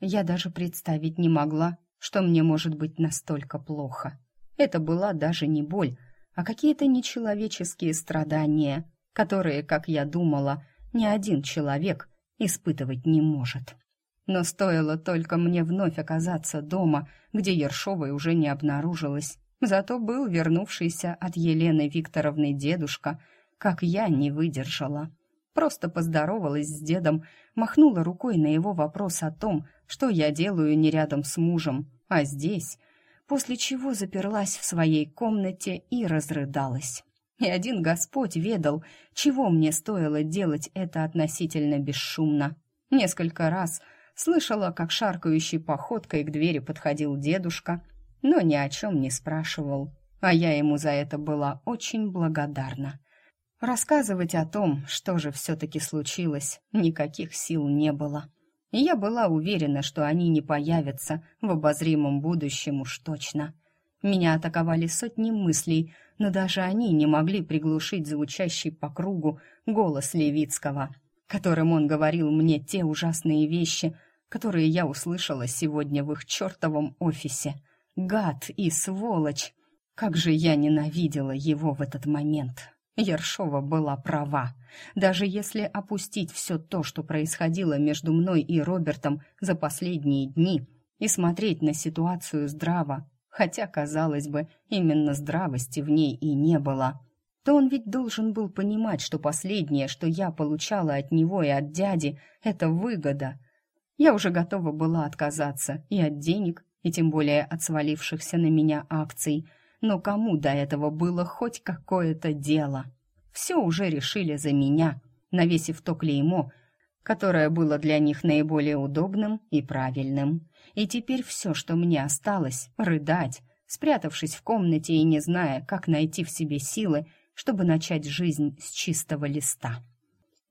Я даже представить не могла, что мне может быть настолько плохо. Это была даже не боль, а какие-то нечеловеческие страдания, которые, как я думала, ни один человек испытывать не может. Но стоило только мне вновь оказаться дома, где Ершовой уже не обнаружилось, зато был вернувшийся от Елены Викторовны дедушка, как я не выдержала. Просто поздоровалась с дедом, махнула рукой на его вопрос о том, что я делаю не рядом с мужем, а здесь, после чего заперлась в своей комнате и разрыдалась. И один Господь ведал, чего мне стоило делать это относительно бесшумно. Несколько раз слышала, как шаркающей походкой к двери подходил дедушка, но ни о чем не спрашивал, а я ему за это была очень благодарна. Рассказывать о том, что же все-таки случилось, никаких сил не было. И я была уверена, что они не появятся в обозримом будущем уж точно. Меня атаковали сотни мыслей, но даже они не могли приглушить звучащий по кругу голос Левицкого, которым он говорил мне те ужасные вещи, которые я услышала сегодня в их чертовом офисе. Гад и сволочь! Как же я ненавидела его в этот момент!» Ершова была права. Даже если опустить все то, что происходило между мной и Робертом за последние дни, и смотреть на ситуацию здраво, хотя, казалось бы, именно здравости в ней и не было, то он ведь должен был понимать, что последнее, что я получала от него и от дяди, это выгода. Я уже готова была отказаться и от денег, и тем более от свалившихся на меня акций – но кому до этого было хоть какое-то дело? Все уже решили за меня, навесив то клеймо, которое было для них наиболее удобным и правильным. И теперь все, что мне осталось, рыдать, спрятавшись в комнате и не зная, как найти в себе силы, чтобы начать жизнь с чистого листа.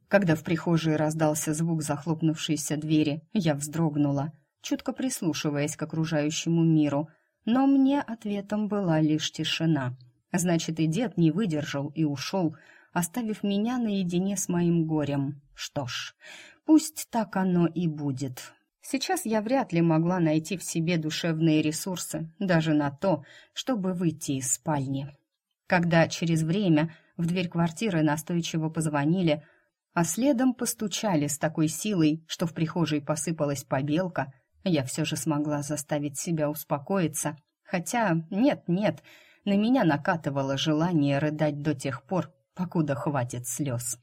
Когда в прихожей раздался звук захлопнувшейся двери, я вздрогнула, чутко прислушиваясь к окружающему миру — но мне ответом была лишь тишина. Значит, и дед не выдержал и ушел, оставив меня наедине с моим горем. Что ж, пусть так оно и будет. Сейчас я вряд ли могла найти в себе душевные ресурсы, даже на то, чтобы выйти из спальни. Когда через время в дверь квартиры настойчиво позвонили, а следом постучали с такой силой, что в прихожей посыпалась побелка — я все же смогла заставить себя успокоиться, хотя нет-нет, на меня накатывало желание рыдать до тех пор, покуда хватит слез.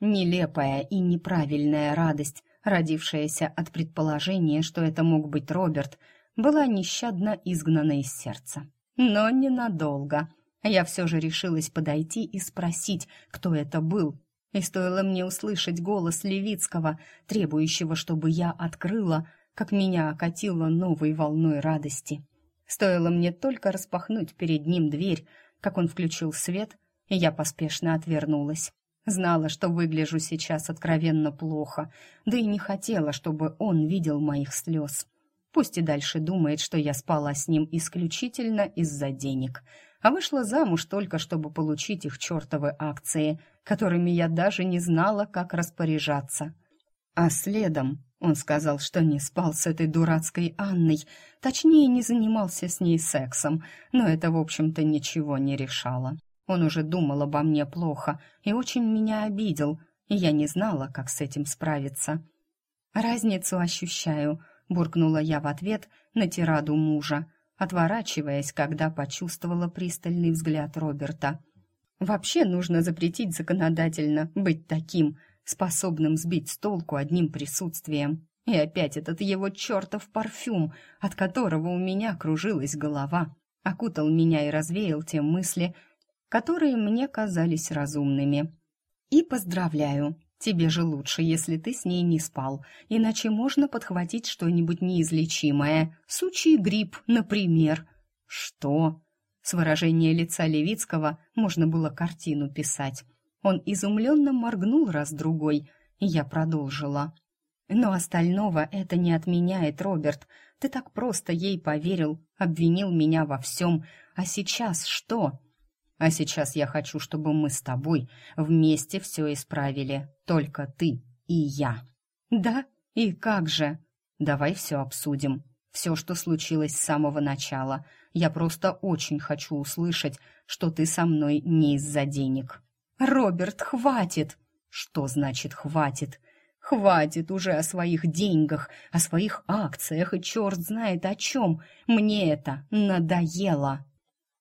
Нелепая и неправильная радость, родившаяся от предположения, что это мог быть Роберт, была нещадно изгнана из сердца. Но ненадолго. Я все же решилась подойти и спросить, кто это был. И стоило мне услышать голос Левицкого, требующего, чтобы я открыла, как меня окатило новой волной радости. Стоило мне только распахнуть перед ним дверь, как он включил свет, и я поспешно отвернулась. Знала, что выгляжу сейчас откровенно плохо, да и не хотела, чтобы он видел моих слез. Пусть и дальше думает, что я спала с ним исключительно из-за денег, а вышла замуж только, чтобы получить их чертовы акции, которыми я даже не знала, как распоряжаться. А следом он сказал, что не спал с этой дурацкой Анной, точнее, не занимался с ней сексом, но это, в общем-то, ничего не решало. Он уже думал обо мне плохо и очень меня обидел, и я не знала, как с этим справиться. «Разницу ощущаю», — буркнула я в ответ на тираду мужа, отворачиваясь, когда почувствовала пристальный взгляд Роберта. «Вообще нужно запретить законодательно быть таким», способным сбить с толку одним присутствием. И опять этот его чертов парфюм, от которого у меня кружилась голова, окутал меня и развеял те мысли, которые мне казались разумными. И поздравляю, тебе же лучше, если ты с ней не спал, иначе можно подхватить что-нибудь неизлечимое, сучий грипп, например. Что? С выражения лица Левицкого можно было картину писать. Он изумленно моргнул раз-другой, и я продолжила. «Но остального это не отменяет, Роберт. Ты так просто ей поверил, обвинил меня во всем. А сейчас что?» «А сейчас я хочу, чтобы мы с тобой вместе все исправили. Только ты и я». «Да? И как же?» Давай все обсудим. Все, что случилось с самого начала. Я просто очень хочу услышать, что ты со мной не из-за денег». «Роберт, хватит!» «Что значит «хватит»?» «Хватит уже о своих деньгах, о своих акциях и черт знает о чем. Мне это надоело!»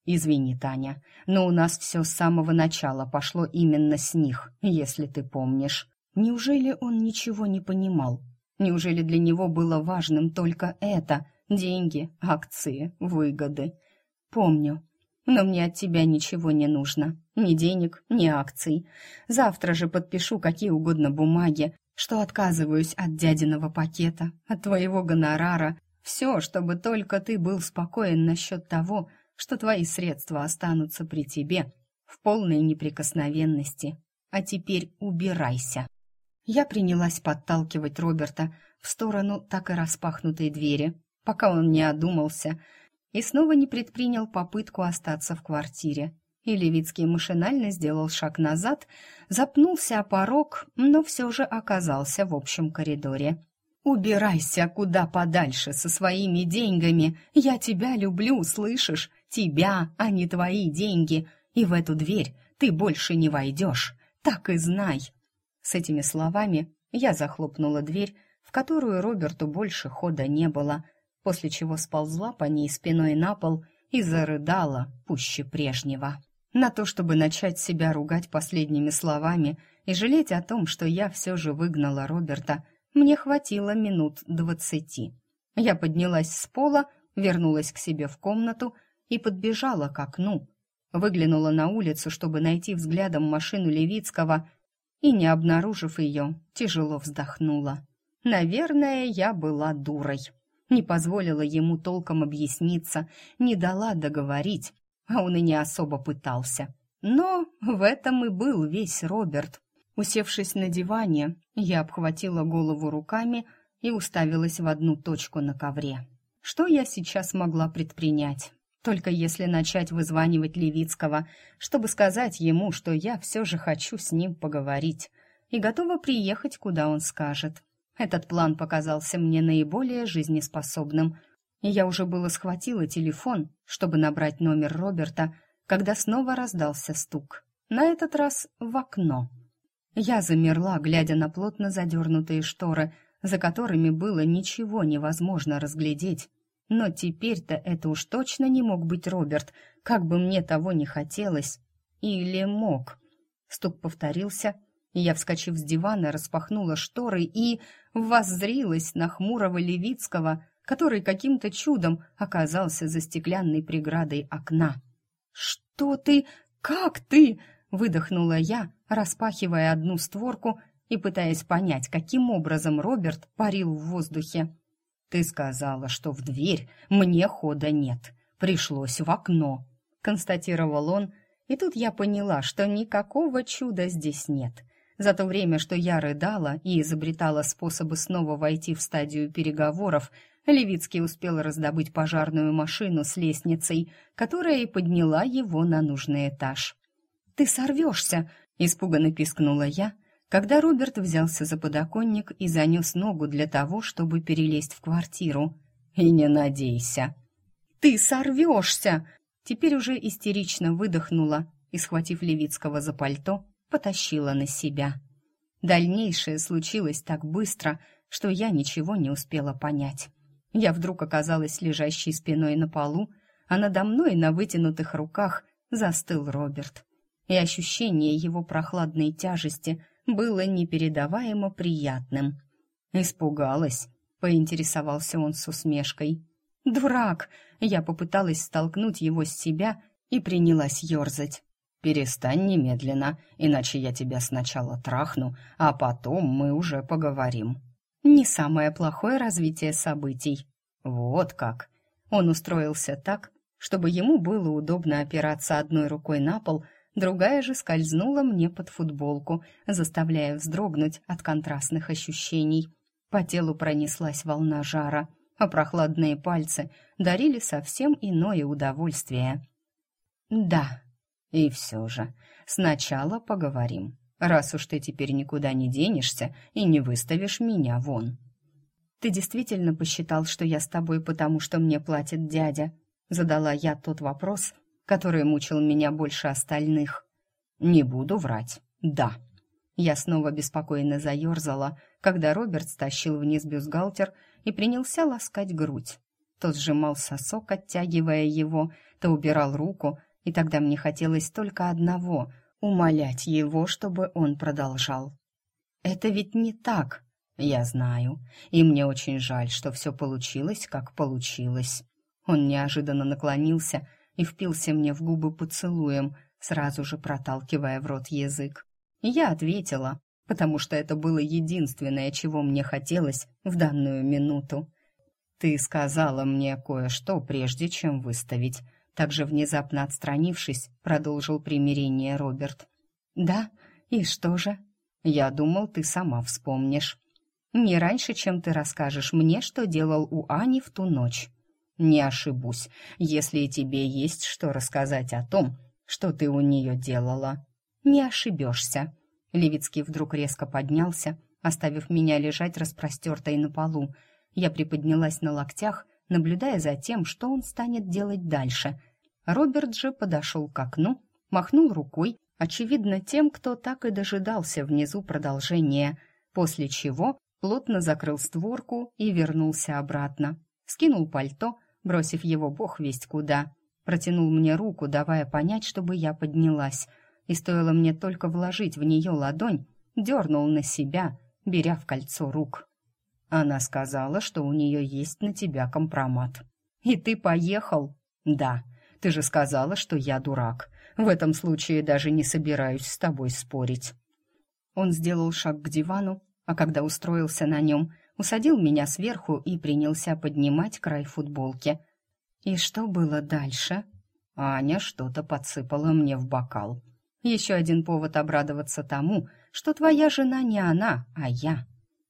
«Извини, Таня, но у нас все с самого начала пошло именно с них, если ты помнишь. Неужели он ничего не понимал? Неужели для него было важным только это? Деньги, акции, выгоды? Помню. Но мне от тебя ничего не нужно. Ни денег, ни акций. Завтра же подпишу какие угодно бумаги, что отказываюсь от дядиного пакета, от твоего гонорара. Все, чтобы только ты был спокоен насчет того, что твои средства останутся при тебе в полной неприкосновенности. А теперь убирайся. Я принялась подталкивать Роберта в сторону так и распахнутой двери, пока он не одумался и снова не предпринял попытку остаться в квартире. И Левицкий машинально сделал шаг назад, запнулся о порог, но все же оказался в общем коридоре. «Убирайся куда подальше со своими деньгами! Я тебя люблю, слышишь? Тебя, а не твои деньги! И в эту дверь ты больше не войдешь! Так и знай!» С этими словами я захлопнула дверь, в которую Роберту больше хода не было, после чего сползла по ней спиной на пол и зарыдала пуще прежнего. На то, чтобы начать себя ругать последними словами и жалеть о том, что я все же выгнала Роберта, мне хватило минут двадцати. Я поднялась с пола, вернулась к себе в комнату и подбежала к окну. Выглянула на улицу, чтобы найти взглядом машину Левицкого, и, не обнаружив ее, тяжело вздохнула. Наверное, я была дурой. Не позволила ему толком объясниться, не дала договорить, а он и не особо пытался. Но в этом и был весь Роберт. Усевшись на диване, я обхватила голову руками и уставилась в одну точку на ковре. Что я сейчас могла предпринять? Только если начать вызванивать Левицкого, чтобы сказать ему, что я все же хочу с ним поговорить и готова приехать, куда он скажет. Этот план показался мне наиболее жизнеспособным, и я уже было схватила телефон, чтобы набрать номер Роберта, когда снова раздался стук. На этот раз в окно. Я замерла, глядя на плотно задернутые шторы, за которыми было ничего невозможно разглядеть, но теперь-то это уж точно не мог быть Роберт, как бы мне того не хотелось. Или мог. Стук повторился, я, вскочив с дивана, распахнула шторы и воззрилась на хмурого Левицкого, который каким-то чудом оказался за стеклянной преградой окна. «Что ты? Как ты?» — выдохнула я, распахивая одну створку и пытаясь понять, каким образом Роберт парил в воздухе. «Ты сказала, что в дверь мне хода нет. Пришлось в окно», — констатировал он, и тут я поняла, что никакого чуда здесь нет. За то время, что я рыдала и изобретала способы снова войти в стадию переговоров, Левицкий успел раздобыть пожарную машину с лестницей, которая и подняла его на нужный этаж. «Ты сорвешься!» — испуганно пискнула я, когда Роберт взялся за подоконник и занес ногу для того, чтобы перелезть в квартиру. «И не надейся!» «Ты сорвешься!» Теперь уже истерично выдохнула и, схватив Левицкого за пальто, потащила на себя. Дальнейшее случилось так быстро, что я ничего не успела понять. Я вдруг оказалась лежащей спиной на полу, а надо мной на вытянутых руках застыл Роберт. И ощущение его прохладной тяжести было непередаваемо приятным. «Испугалась?» — поинтересовался он с усмешкой. «Дурак!» — я попыталась столкнуть его с себя и принялась ерзать. «Перестань немедленно, иначе я тебя сначала трахну, а потом мы уже поговорим». Не самое плохое развитие событий. Вот как. Он устроился так, чтобы ему было удобно опираться одной рукой на пол, другая же скользнула мне под футболку, заставляя вздрогнуть от контрастных ощущений. По телу пронеслась волна жара, а прохладные пальцы дарили совсем иное удовольствие. «Да, и все же, сначала поговорим, раз уж ты теперь никуда не денешься и не выставишь меня вон». ты действительно посчитал, что я с тобой, потому что мне платит дядя?» Задала я тот вопрос, который мучил меня больше остальных. «Не буду врать. Да». Я снова беспокойно заерзала, когда Роберт стащил вниз бюстгальтер и принялся ласкать грудь. То сжимал сосок, оттягивая его, то убирал руку, и тогда мне хотелось только одного — умолять его, чтобы он продолжал. «Это ведь не так!» «Я знаю, и мне очень жаль, что все получилось, как получилось». Он неожиданно наклонился и впился мне в губы поцелуем, сразу же проталкивая в рот язык. Я ответила, потому что это было единственное, чего мне хотелось в данную минуту. «Ты сказала мне кое-что, прежде чем выставить», также внезапно отстранившись, продолжил примирение Роберт. «Да? И что же?» «Я думал, ты сама вспомнишь». «Не раньше, чем ты расскажешь мне, что делал у Ани в ту ночь». «Не ошибусь, если тебе есть что рассказать о том, что ты у нее делала». «Не ошибешься». Левицкий вдруг резко поднялся, оставив меня лежать распростертой на полу. Я приподнялась на локтях, наблюдая за тем, что он станет делать дальше. Роберт же подошел к окну, махнул рукой, очевидно, тем, кто так и дожидался внизу продолжения, после чего плотно закрыл створку и вернулся обратно. Скинул пальто, бросив его бог весть куда. Протянул мне руку, давая понять, чтобы я поднялась. И стоило мне только вложить в нее ладонь, дернул на себя, беря в кольцо рук. Она сказала, что у нее есть на тебя компромат. «И ты поехал?» «Да. Ты же сказала, что я дурак. В этом случае даже не собираюсь с тобой спорить». Он сделал шаг к дивану, а когда устроился на нем, усадил меня сверху и принялся поднимать край футболки. И что было дальше? Аня что-то подсыпала мне в бокал. Еще один повод обрадоваться тому, что твоя жена не она, а я.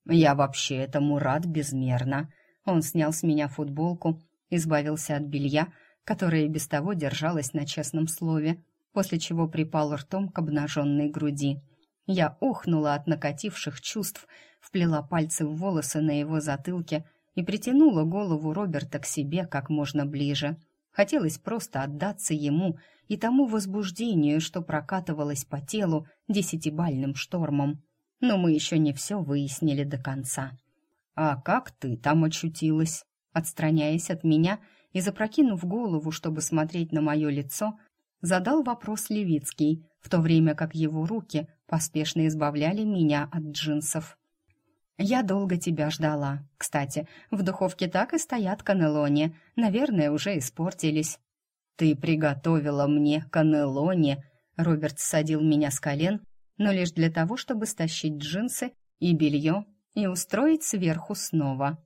Я вообще этому рад безмерно. Он снял с меня футболку, избавился от белья, которое без того держалось на честном слове, после чего припал ртом к обнаженной груди — я охнула от накативших чувств, вплела пальцы в волосы на его затылке и притянула голову Роберта к себе как можно ближе. Хотелось просто отдаться ему и тому возбуждению, что прокатывалось по телу десятибальным штормом. Но мы еще не все выяснили до конца. «А как ты там очутилась?» Отстраняясь от меня и запрокинув голову, чтобы смотреть на мое лицо, задал вопрос Левицкий, в то время как его руки поспешно избавляли меня от джинсов. «Я долго тебя ждала. Кстати, в духовке так и стоят канелони. Наверное, уже испортились». «Ты приготовила мне канелони?» Роберт садил меня с колен, но лишь для того, чтобы стащить джинсы и белье и устроить сверху снова.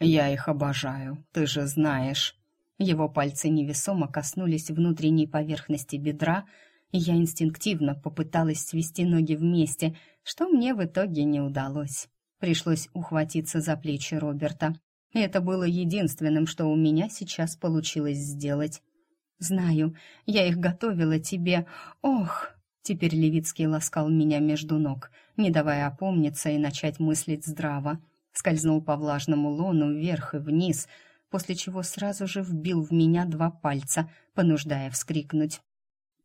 «Я их обожаю, ты же знаешь». Его пальцы невесомо коснулись внутренней поверхности бедра, и я инстинктивно попыталась свести ноги вместе, что мне в итоге не удалось. Пришлось ухватиться за плечи Роберта. Это было единственным, что у меня сейчас получилось сделать. «Знаю, я их готовила тебе. Ох!» Теперь Левицкий ласкал меня между ног, не давая опомниться и начать мыслить здраво. Скользнул по влажному лону вверх и вниз, после чего сразу же вбил в меня два пальца, понуждая вскрикнуть.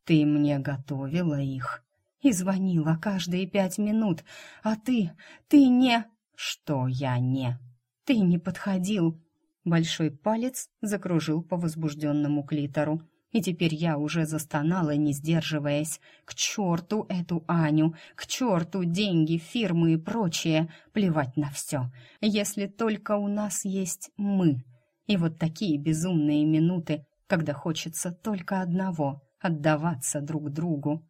Ты мне готовила их и звонила каждые пять минут, а ты, ты не... Что я не? Ты не подходил. Большой палец закружил по возбужденному клитору. И теперь я уже застонала, не сдерживаясь. К черту эту Аню, к черту деньги, фирмы и прочее. Плевать на все. Если только у нас есть мы. И вот такие безумные минуты, когда хочется только одного отдаваться друг другу.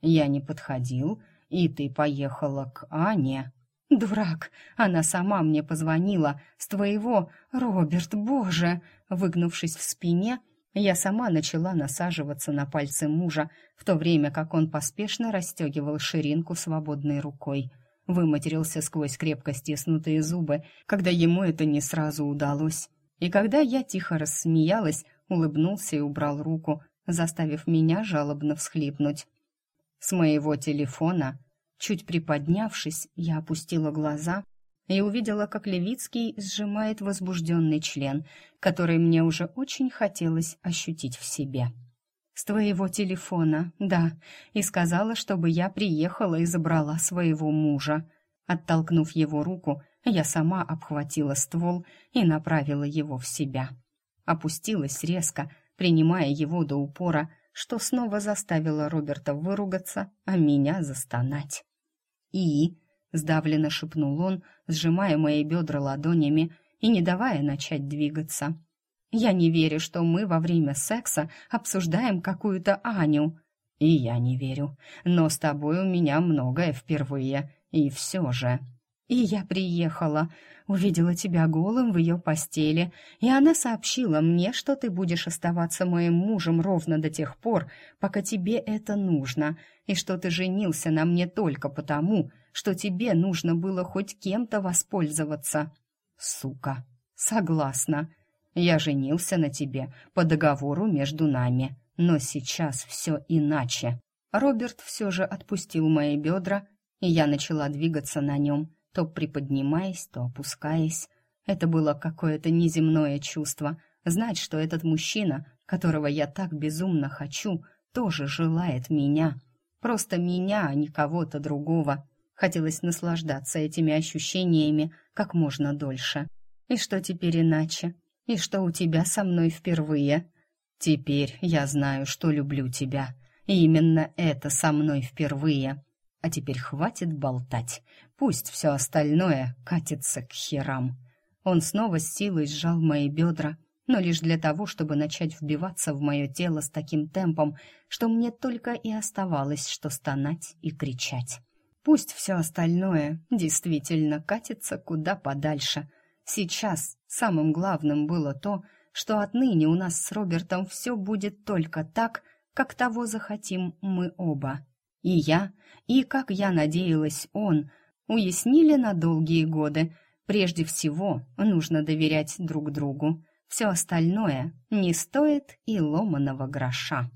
Я не подходил, и ты поехала к Ане. Дурак, она сама мне позвонила с твоего, Роберт, боже, выгнувшись в спине, я сама начала насаживаться на пальцы мужа, в то время как он поспешно расстегивал ширинку свободной рукой. Выматерился сквозь крепко стиснутые зубы, когда ему это не сразу удалось. И когда я тихо рассмеялась, улыбнулся и убрал руку, заставив меня жалобно всхлипнуть. С моего телефона, чуть приподнявшись, я опустила глаза и увидела, как Левицкий сжимает возбужденный член, который мне уже очень хотелось ощутить в себе. «С твоего телефона, да, и сказала, чтобы я приехала и забрала своего мужа». Оттолкнув его руку, я сама обхватила ствол и направила его в себя. Опустилась резко, принимая его до упора, что снова заставило Роберта выругаться, а меня застонать. «И?» — сдавленно шепнул он, сжимая мои бедра ладонями и не давая начать двигаться. «Я не верю, что мы во время секса обсуждаем какую-то Аню». «И я не верю. Но с тобой у меня многое впервые. И все же...» И я приехала, увидела тебя голым в ее постели, и она сообщила мне, что ты будешь оставаться моим мужем ровно до тех пор, пока тебе это нужно, и что ты женился на мне только потому, что тебе нужно было хоть кем-то воспользоваться. Сука, согласна. Я женился на тебе по договору между нами, но сейчас все иначе. Роберт все же отпустил мои бедра, и я начала двигаться на нем, то приподнимаясь, то опускаясь. Это было какое-то неземное чувство. Знать, что этот мужчина, которого я так безумно хочу, тоже желает меня. Просто меня, а не кого-то другого. Хотелось наслаждаться этими ощущениями как можно дольше. И что теперь иначе? И что у тебя со мной впервые? Теперь я знаю, что люблю тебя. И именно это со мной впервые. А теперь хватит болтать. Пусть все остальное катится к херам. Он снова с силой сжал мои бедра, но лишь для того, чтобы начать вбиваться в мое тело с таким темпом, что мне только и оставалось, что стонать и кричать. Пусть все остальное действительно катится куда подальше. Сейчас самым главным было то, что отныне у нас с Робертом все будет только так, как того захотим мы оба. И я, и, как я надеялась, он уяснили на долгие годы. Прежде всего, нужно доверять друг другу. Все остальное не стоит и ломаного гроша.